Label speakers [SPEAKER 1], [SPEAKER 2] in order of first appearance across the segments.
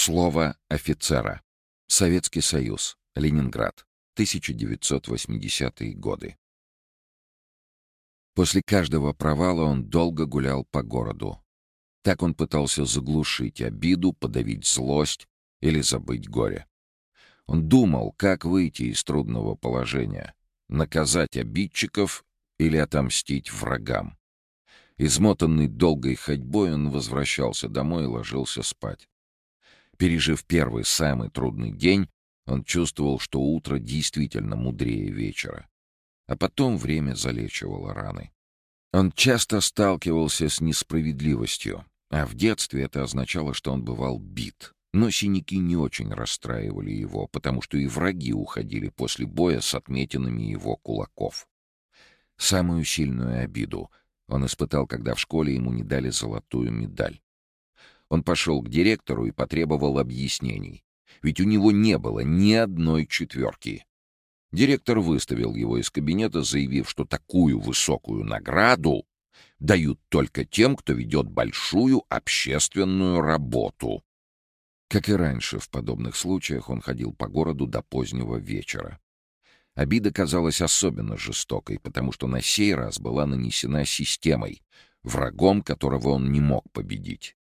[SPEAKER 1] Слово офицера. Советский Союз. Ленинград. 1980-е годы. После каждого провала он долго гулял по городу. Так он пытался заглушить обиду, подавить злость или забыть горе. Он думал, как выйти из трудного положения, наказать обидчиков или отомстить врагам. Измотанный долгой ходьбой, он возвращался домой и ложился спать. Пережив первый, самый трудный день, он чувствовал, что утро действительно мудрее вечера. А потом время залечивало раны. Он часто сталкивался с несправедливостью, а в детстве это означало, что он бывал бит. Но синяки не очень расстраивали его, потому что и враги уходили после боя с отметинами его кулаков. Самую сильную обиду он испытал, когда в школе ему не дали золотую медаль. Он пошел к директору и потребовал объяснений. Ведь у него не было ни одной четверки. Директор выставил его из кабинета, заявив, что такую высокую награду дают только тем, кто ведет большую общественную работу. Как и раньше, в подобных случаях он ходил по городу до позднего вечера. Обида казалась особенно жестокой, потому что на сей раз была нанесена системой, врагом которого он не мог победить.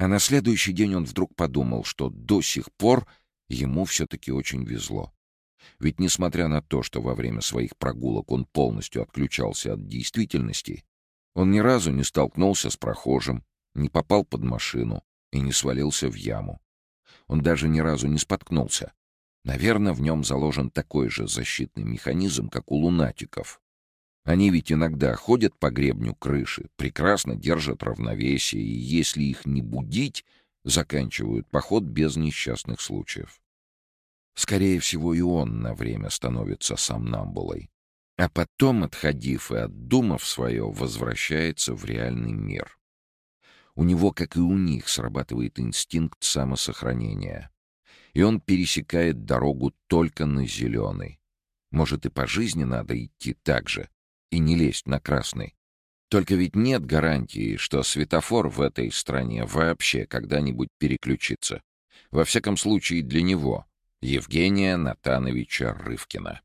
[SPEAKER 1] А на следующий день он вдруг подумал, что до сих пор ему все-таки очень везло. Ведь несмотря на то, что во время своих прогулок он полностью отключался от действительности, он ни разу не столкнулся с прохожим, не попал под машину и не свалился в яму. Он даже ни разу не споткнулся. Наверное, в нем заложен такой же защитный механизм, как у лунатиков. Они ведь иногда ходят по гребню крыши, прекрасно держат равновесие, и если их не будить, заканчивают поход без несчастных случаев. Скорее всего, и он на время становится сомнамбулой. А потом, отходив и отдумав свое, возвращается в реальный мир. У него, как и у них, срабатывает инстинкт самосохранения. И он пересекает дорогу только на зеленый. Может, и по жизни надо идти так же, и не лезть на красный. Только ведь нет гарантии, что светофор в этой стране вообще когда-нибудь переключится. Во всяком случае для него, Евгения Натановича Рывкина.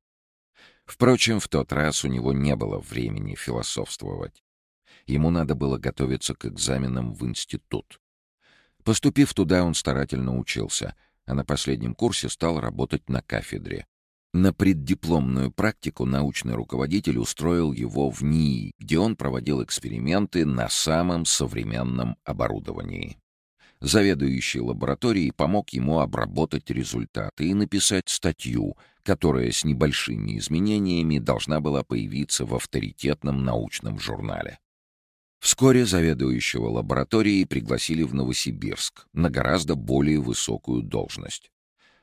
[SPEAKER 1] Впрочем, в тот раз у него не было времени философствовать. Ему надо было готовиться к экзаменам в институт. Поступив туда, он старательно учился, а на последнем курсе стал работать на кафедре. На преддипломную практику научный руководитель устроил его в НИИ, где он проводил эксперименты на самом современном оборудовании. Заведующий лабораторией помог ему обработать результаты и написать статью, которая с небольшими изменениями должна была появиться в авторитетном научном журнале. Вскоре заведующего лабораторией пригласили в Новосибирск на гораздо более высокую должность.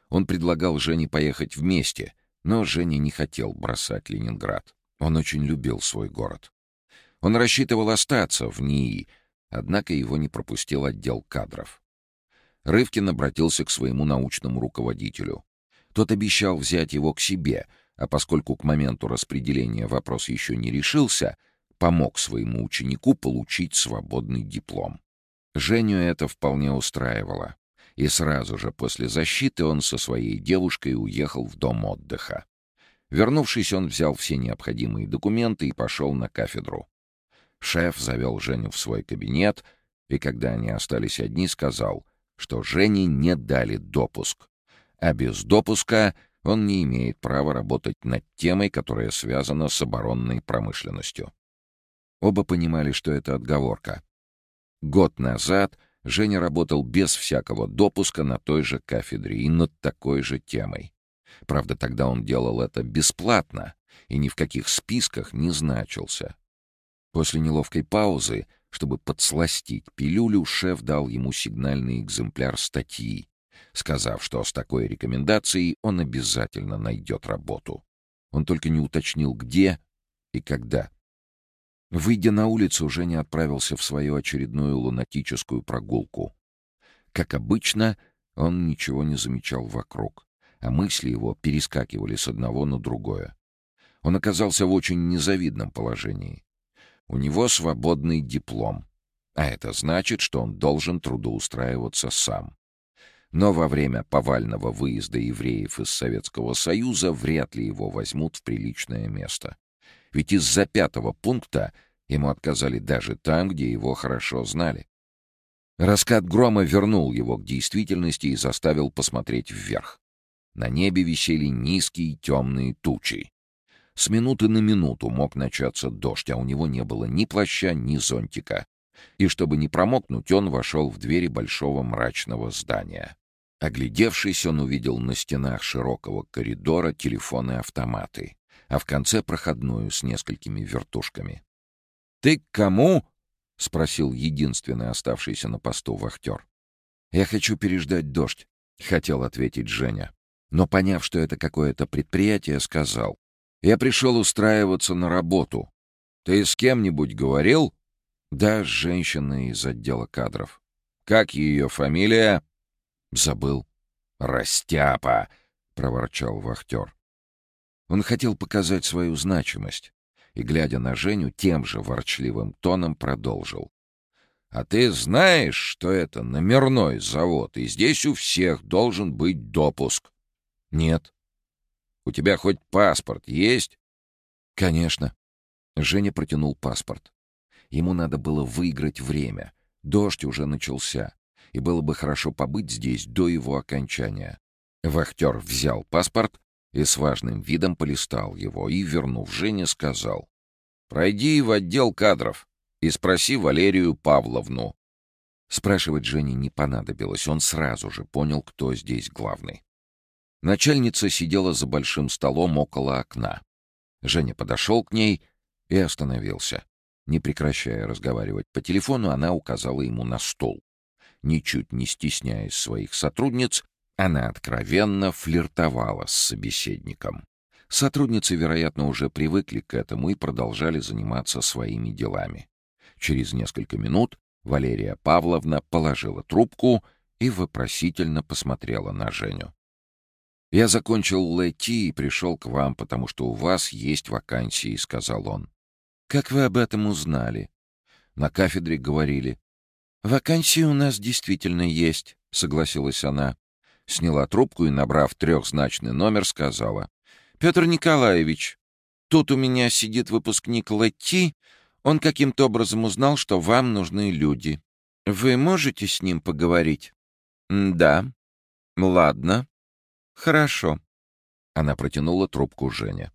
[SPEAKER 1] Он предлагал Жене поехать вместе — но Женя не хотел бросать Ленинград. Он очень любил свой город. Он рассчитывал остаться в НИИ, однако его не пропустил отдел кадров. Рывкин обратился к своему научному руководителю. Тот обещал взять его к себе, а поскольку к моменту распределения вопрос еще не решился, помог своему ученику получить свободный диплом. Женю это вполне устраивало и сразу же после защиты он со своей девушкой уехал в дом отдыха. Вернувшись, он взял все необходимые документы и пошел на кафедру. Шеф завел Женю в свой кабинет, и когда они остались одни, сказал, что Жене не дали допуск, а без допуска он не имеет права работать над темой, которая связана с оборонной промышленностью. Оба понимали, что это отговорка. Год назад — Женя работал без всякого допуска на той же кафедре и над такой же темой. Правда, тогда он делал это бесплатно и ни в каких списках не значился. После неловкой паузы, чтобы подсластить пилюлю, шеф дал ему сигнальный экземпляр статьи, сказав, что с такой рекомендацией он обязательно найдет работу. Он только не уточнил, где и когда. Выйдя на улицу, Женя отправился в свою очередную лунатическую прогулку. Как обычно, он ничего не замечал вокруг, а мысли его перескакивали с одного на другое. Он оказался в очень незавидном положении. У него свободный диплом, а это значит, что он должен трудоустраиваться сам. Но во время повального выезда евреев из Советского Союза вряд ли его возьмут в приличное место. Ведь из-за пятого пункта ему отказали даже там, где его хорошо знали. Раскат грома вернул его к действительности и заставил посмотреть вверх. На небе висели низкие темные тучи. С минуты на минуту мог начаться дождь, а у него не было ни плаща, ни зонтика. И чтобы не промокнуть, он вошел в двери большого мрачного здания. Оглядевшись, он увидел на стенах широкого коридора телефоны-автоматы, а в конце проходную с несколькими вертушками. «Ты к кому?» — спросил единственный оставшийся на посту вахтер. «Я хочу переждать дождь», — хотел ответить Женя. Но, поняв, что это какое-то предприятие, сказал. «Я пришел устраиваться на работу. Ты с кем-нибудь говорил?» «Да, с женщиной из отдела кадров». «Как ее фамилия?» «Забыл». «Растяпа!» — проворчал вахтер. Он хотел показать свою значимость и, глядя на Женю, тем же ворчливым тоном продолжил. «А ты знаешь, что это номерной завод, и здесь у всех должен быть допуск?» «Нет». «У тебя хоть паспорт есть?» «Конечно». Женя протянул паспорт. Ему надо было выиграть время. Дождь уже начался, и было бы хорошо побыть здесь до его окончания. Вахтер взял паспорт и с важным видом полистал его и, вернув Жене, сказал. «Пройди в отдел кадров и спроси Валерию Павловну». Спрашивать Жене не понадобилось, он сразу же понял, кто здесь главный. Начальница сидела за большим столом около окна. Женя подошел к ней и остановился. Не прекращая разговаривать по телефону, она указала ему на стол. Ничуть не стесняясь своих сотрудниц, она откровенно флиртовала с собеседником. Сотрудницы, вероятно, уже привыкли к этому и продолжали заниматься своими делами. Через несколько минут Валерия Павловна положила трубку и вопросительно посмотрела на Женю. «Я закончил Лэти и пришел к вам, потому что у вас есть вакансии», — сказал он. «Как вы об этом узнали?» «На кафедре говорили». «Вакансии у нас действительно есть», — согласилась она. Сняла трубку и, набрав трехзначный номер, сказала. «Петр Николаевич, тут у меня сидит выпускник Лэти. Он каким-то образом узнал, что вам нужны люди. Вы можете с ним поговорить?» «Да». «Ладно». «Хорошо». Она протянула трубку Жене.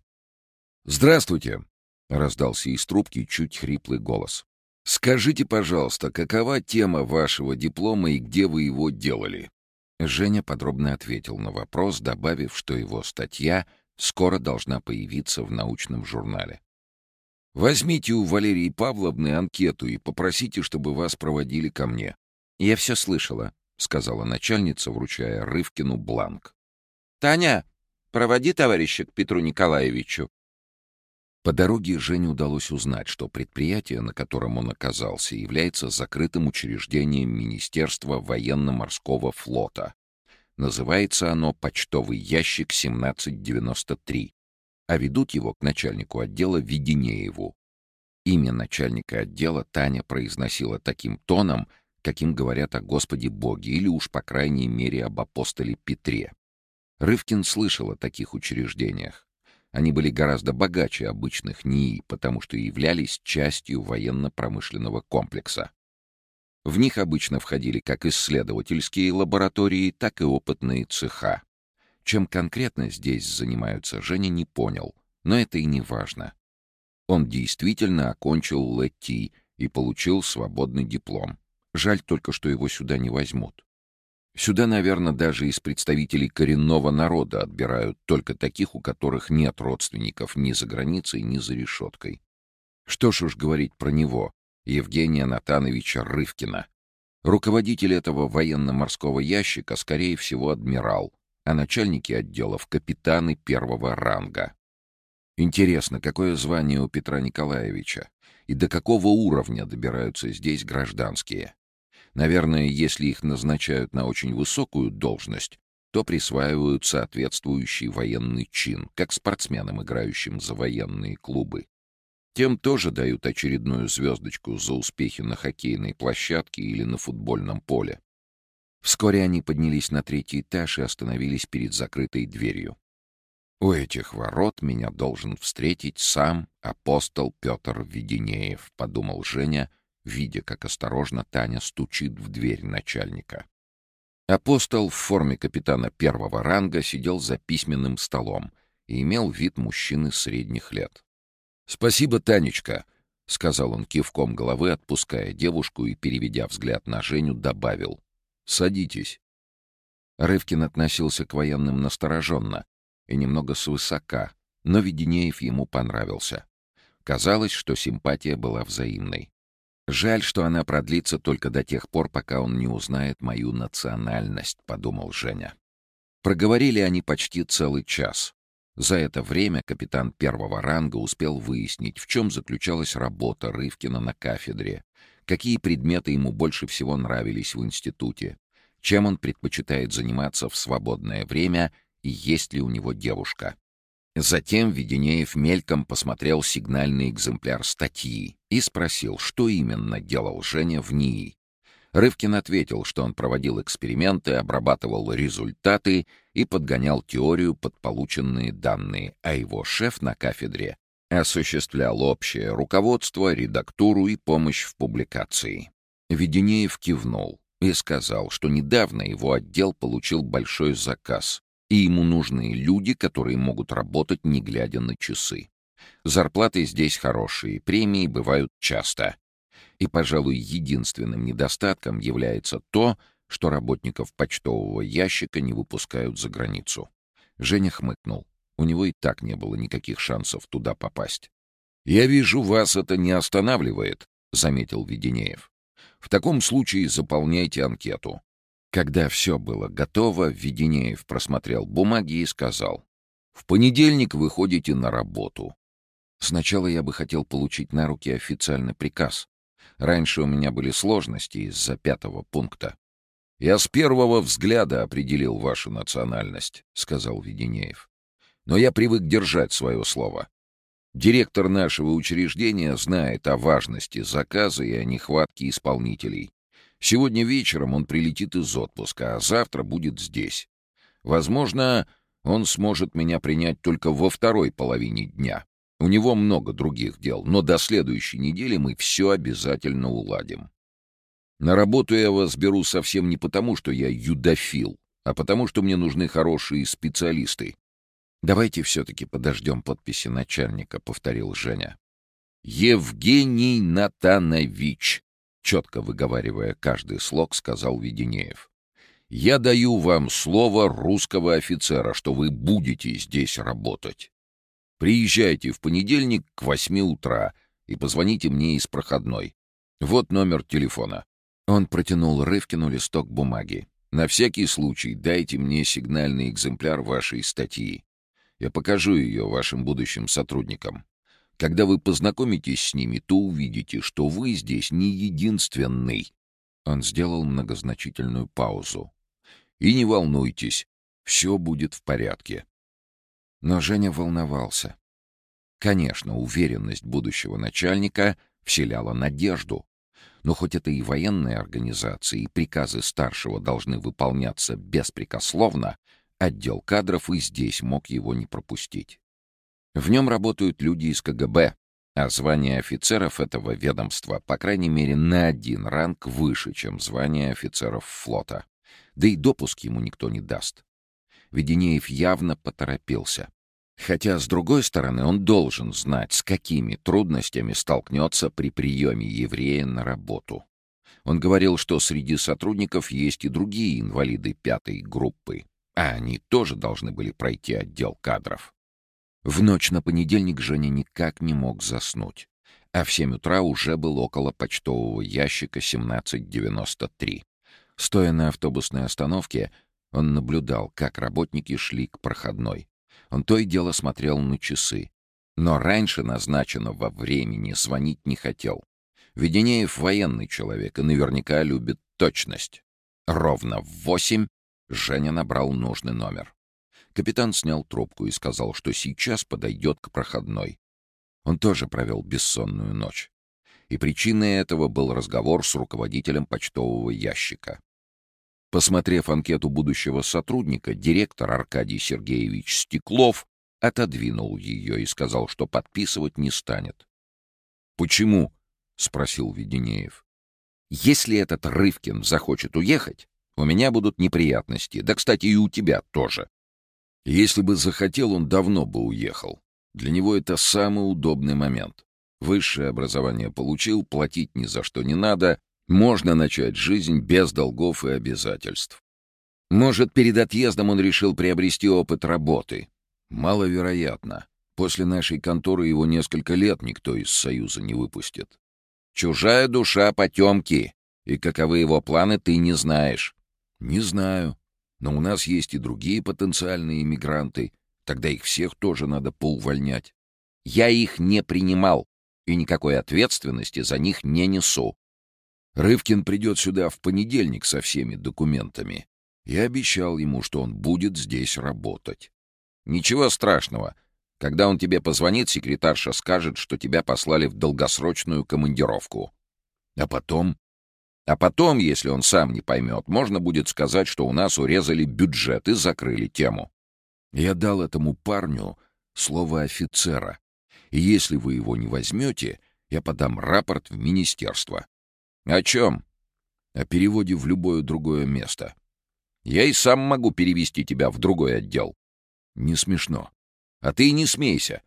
[SPEAKER 1] «Здравствуйте», — раздался из трубки чуть хриплый голос. «Скажите, пожалуйста, какова тема вашего диплома и где вы его делали?» Женя подробно ответил на вопрос, добавив, что его статья скоро должна появиться в научном журнале. «Возьмите у Валерии Павловны анкету и попросите, чтобы вас проводили ко мне». «Я все слышала», — сказала начальница, вручая Рывкину бланк. «Таня, проводи товарища к Петру Николаевичу». По дороге Жене удалось узнать, что предприятие, на котором он оказался, является закрытым учреждением Министерства военно-морского флота. Называется оно «Почтовый ящик 1793», а ведут его к начальнику отдела Веденееву. Имя начальника отдела Таня произносила таким тоном, каким говорят о Господе Боге или уж, по крайней мере, об апостоле Петре. Рывкин слышал о таких учреждениях. Они были гораздо богаче обычных НИИ, потому что являлись частью военно-промышленного комплекса. В них обычно входили как исследовательские лаборатории, так и опытные цеха. Чем конкретно здесь занимаются, Женя не понял, но это и не важно. Он действительно окончил ЛЭТИ и получил свободный диплом. Жаль только, что его сюда не возьмут. Сюда, наверное, даже из представителей коренного народа отбирают только таких, у которых нет родственников ни за границей, ни за решеткой. Что ж уж говорить про него, Евгения Натановича Рывкина. Руководитель этого военно-морского ящика, скорее всего, адмирал, а начальники отделов — капитаны первого ранга. Интересно, какое звание у Петра Николаевича? И до какого уровня добираются здесь гражданские? Наверное, если их назначают на очень высокую должность, то присваивают соответствующий военный чин, как спортсменам, играющим за военные клубы. Тем тоже дают очередную звездочку за успехи на хоккейной площадке или на футбольном поле. Вскоре они поднялись на третий этаж и остановились перед закрытой дверью. У этих ворот меня должен встретить сам апостол Петр Веденеев, подумал Женя, видя, как осторожно Таня стучит в дверь начальника. Апостол в форме капитана первого ранга сидел за письменным столом и имел вид мужчины средних лет. «Спасибо, Танечка», — сказал он кивком головы, отпуская девушку и, переведя взгляд на Женю, добавил. «Садитесь». Рывкин относился к военным настороженно и немного свысока, но Веденеев ему понравился. Казалось, что симпатия была взаимной. «Жаль, что она продлится только до тех пор, пока он не узнает мою национальность», — подумал Женя. Проговорили они почти целый час. За это время капитан первого ранга успел выяснить, в чем заключалась работа Рывкина на кафедре, какие предметы ему больше всего нравились в институте, чем он предпочитает заниматься в свободное время и есть ли у него девушка. Затем Веденеев мельком посмотрел сигнальный экземпляр статьи и спросил, что именно делал Женя в НИИ. Рывкин ответил, что он проводил эксперименты, обрабатывал результаты и подгонял теорию под полученные данные, а его шеф на кафедре осуществлял общее руководство, редактуру и помощь в публикации. Веденеев кивнул и сказал, что недавно его отдел получил большой заказ и ему нужны люди, которые могут работать, не глядя на часы. Зарплаты здесь хорошие, премии бывают часто. И, пожалуй, единственным недостатком является то, что работников почтового ящика не выпускают за границу. Женя хмыкнул. У него и так не было никаких шансов туда попасть. «Я вижу, вас это не останавливает», — заметил Веденеев. «В таком случае заполняйте анкету. Когда все было готово, Веденеев просмотрел бумаги и сказал, «В понедельник вы ходите на работу. Сначала я бы хотел получить на руки официальный приказ. Раньше у меня были сложности из-за пятого пункта. «Я с первого взгляда определил вашу национальность», — сказал Веденеев. «Но я привык держать свое слово. Директор нашего учреждения знает о важности заказа и о нехватке исполнителей. Сегодня вечером он прилетит из отпуска, а завтра будет здесь. Возможно, он сможет меня принять только во второй половине дня. У него много других дел, но до следующей недели мы все обязательно уладим. На работу я вас беру совсем не потому, что я юдофил, а потому, что мне нужны хорошие специалисты. «Давайте все-таки подождем подписи начальника», — повторил Женя. «Евгений Натанович», четко выговаривая каждый слог, сказал Веденеев. «Я даю вам слово русского офицера, что вы будете здесь работать. Приезжайте в понедельник к восьми утра и позвоните мне из проходной. Вот номер телефона». Он протянул Рывкину листок бумаги. «На всякий случай дайте мне сигнальный экземпляр вашей статьи. Я покажу ее вашим будущим сотрудникам. Когда вы познакомитесь с ними, то увидите, что вы здесь не единственный. Он сделал многозначительную паузу. И не волнуйтесь, все будет в порядке. Но Женя волновался. Конечно, уверенность будущего начальника вселяла надежду. Но хоть это и военная организация, и приказы старшего должны выполняться беспрекословно, отдел кадров и здесь мог его не пропустить. В нем работают люди из КГБ, а звание офицеров этого ведомства, по крайней мере, на один ранг выше, чем звание офицеров флота. Да и допуск ему никто не даст. Веденеев явно поторопился. Хотя, с другой стороны, он должен знать, с какими трудностями столкнется при приеме еврея на работу. Он говорил, что среди сотрудников есть и другие инвалиды пятой группы, а они тоже должны были пройти отдел кадров. В ночь на понедельник Женя никак не мог заснуть, а в семь утра уже был около почтового ящика 1793. Стоя на автобусной остановке, он наблюдал, как работники шли к проходной. Он то и дело смотрел на часы. Но раньше назначенного времени звонить не хотел. Веденеев военный человек и наверняка любит точность. Ровно в восемь Женя набрал нужный номер. Капитан снял трубку и сказал, что сейчас подойдет к проходной. Он тоже провел бессонную ночь. И причиной этого был разговор с руководителем почтового ящика. Посмотрев анкету будущего сотрудника, директор Аркадий Сергеевич Стеклов отодвинул ее и сказал, что подписывать не станет. «Почему?» — спросил Веденеев. «Если этот Рывкин захочет уехать, у меня будут неприятности. Да, кстати, и у тебя тоже. Если бы захотел, он давно бы уехал. Для него это самый удобный момент. Высшее образование получил, платить ни за что не надо, можно начать жизнь без долгов и обязательств. Может, перед отъездом он решил приобрести опыт работы. Маловероятно. После нашей конторы его несколько лет никто из Союза не выпустит. Чужая душа потемки, и каковы его планы, ты не знаешь. Не знаю. Но у нас есть и другие потенциальные иммигранты. Тогда их всех тоже надо поувольнять. Я их не принимал, и никакой ответственности за них не несу. Рывкин придет сюда в понедельник со всеми документами. Я обещал ему, что он будет здесь работать. Ничего страшного. Когда он тебе позвонит, секретарша скажет, что тебя послали в долгосрочную командировку. А потом а потом, если он сам не поймет, можно будет сказать, что у нас урезали бюджет и закрыли тему. Я дал этому парню слово офицера. И если вы его не возьмете, я подам рапорт в министерство. О чем? О переводе в любое другое место. Я и сам могу перевести тебя в другой отдел. Не смешно. А ты не смейся.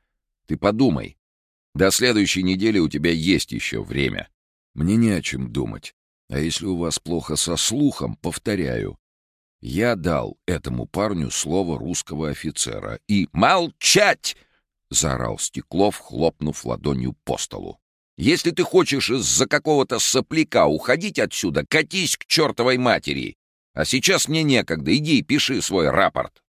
[SPEAKER 1] Ты подумай. До следующей недели у тебя есть еще время. Мне не о чем думать. А если у вас плохо со слухом, повторяю. Я дал этому парню слово русского офицера и... «Молчать!» — заорал Стеклов, хлопнув ладонью по столу. «Если ты хочешь из-за какого-то сопляка уходить отсюда, катись к чертовой матери! А сейчас мне некогда, иди и пиши свой рапорт!»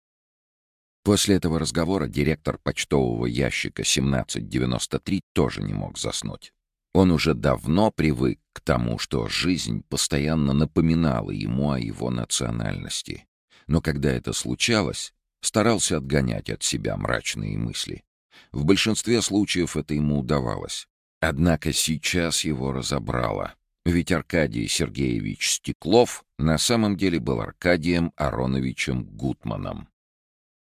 [SPEAKER 1] После этого разговора директор почтового ящика 1793 тоже не мог заснуть. Он уже давно привык к тому, что жизнь постоянно напоминала ему о его национальности. Но когда это случалось, старался отгонять от себя мрачные мысли. В большинстве случаев это ему удавалось. Однако сейчас его разобрало. Ведь Аркадий Сергеевич Стеклов на самом деле был Аркадием Ароновичем Гутманом.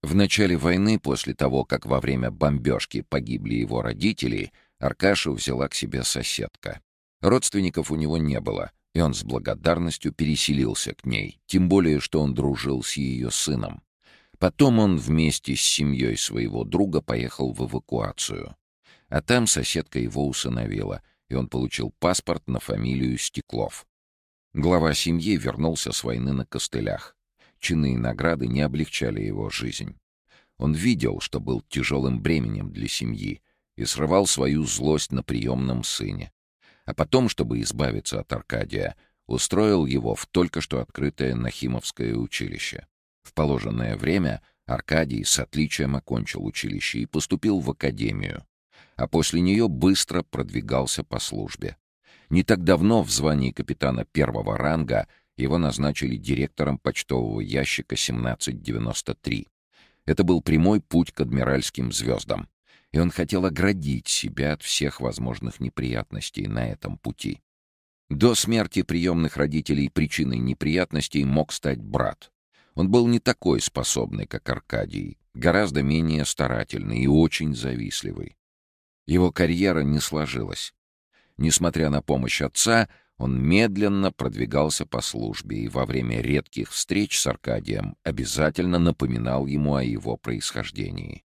[SPEAKER 1] В начале войны, после того, как во время бомбежки погибли его родители — Аркашу взяла к себе соседка. Родственников у него не было, и он с благодарностью переселился к ней, тем более, что он дружил с ее сыном. Потом он вместе с семьей своего друга поехал в эвакуацию. А там соседка его усыновила, и он получил паспорт на фамилию Стеклов. Глава семьи вернулся с войны на костылях. Чины и награды не облегчали его жизнь. Он видел, что был тяжелым бременем для семьи, и срывал свою злость на приемном сыне. А потом, чтобы избавиться от Аркадия, устроил его в только что открытое Нахимовское училище. В положенное время Аркадий с отличием окончил училище и поступил в академию, а после нее быстро продвигался по службе. Не так давно в звании капитана первого ранга его назначили директором почтового ящика 1793. Это был прямой путь к адмиральским звездам и он хотел оградить себя от всех возможных неприятностей на этом пути. До смерти приемных родителей причиной неприятностей мог стать брат. Он был не такой способный, как Аркадий, гораздо менее старательный и очень завистливый. Его карьера не сложилась. Несмотря на помощь отца, он медленно продвигался по службе и во время редких встреч с Аркадием обязательно напоминал ему о его происхождении.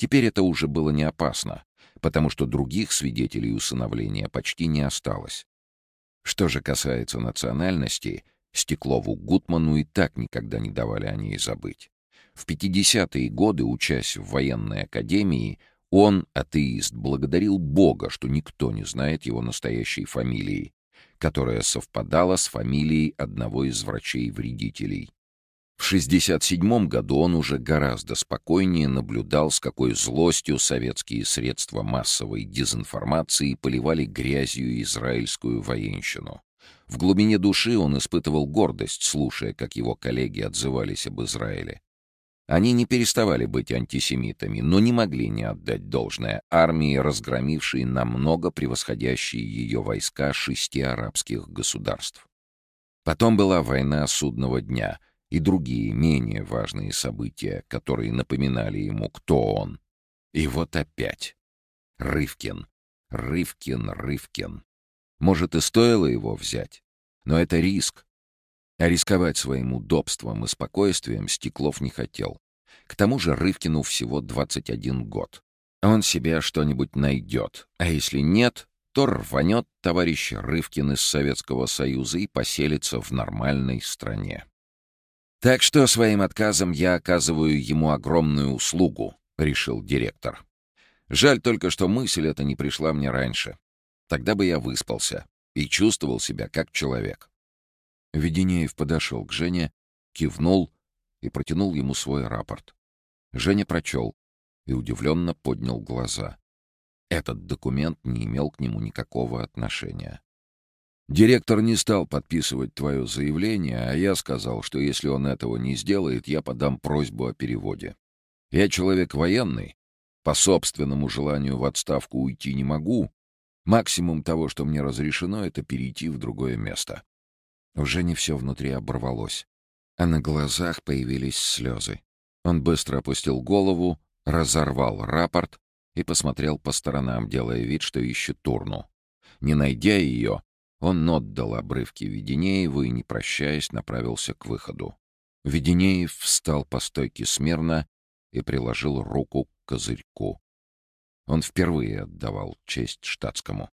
[SPEAKER 1] Теперь это уже было не опасно, потому что других свидетелей усыновления почти не осталось. Что же касается национальности, Стеклову Гутману и так никогда не давали о ней забыть. В 50-е годы, учась в военной академии, он, атеист, благодарил Бога, что никто не знает его настоящей фамилии, которая совпадала с фамилией одного из врачей-вредителей. В 1967 году он уже гораздо спокойнее наблюдал, с какой злостью советские средства массовой дезинформации поливали грязью израильскую военщину. В глубине души он испытывал гордость, слушая, как его коллеги отзывались об Израиле. Они не переставали быть антисемитами, но не могли не отдать должное армии, разгромившей намного превосходящие ее войска шести арабских государств. Потом была война судного дня и другие менее важные события, которые напоминали ему, кто он. И вот опять. Рывкин. Рывкин, Рывкин. Может, и стоило его взять, но это риск. А рисковать своим удобством и спокойствием Стеклов не хотел. К тому же Рывкину всего 21 год. Он себе что-нибудь найдет, а если нет, то рванет товарищ Рывкин из Советского Союза и поселится в нормальной стране. «Так что своим отказом я оказываю ему огромную услугу», — решил директор. «Жаль только, что мысль эта не пришла мне раньше. Тогда бы я выспался и чувствовал себя как человек». Веденеев подошел к Жене, кивнул и протянул ему свой рапорт. Женя прочел и удивленно поднял глаза. Этот документ не имел к нему никакого отношения. Директор не стал подписывать твое заявление, а я сказал, что если он этого не сделает, я подам просьбу о переводе. Я человек военный, по собственному желанию в отставку уйти не могу. Максимум того, что мне разрешено, это перейти в другое место. Уже не все внутри оборвалось, а на глазах появились слезы. Он быстро опустил голову, разорвал рапорт и посмотрел по сторонам, делая вид, что ищет Турну. Не найдя ее, он отдал обрывки Веденееву и, не прощаясь, направился к выходу. Веденеев встал по стойке смирно и приложил руку к козырьку. Он впервые отдавал честь штатскому.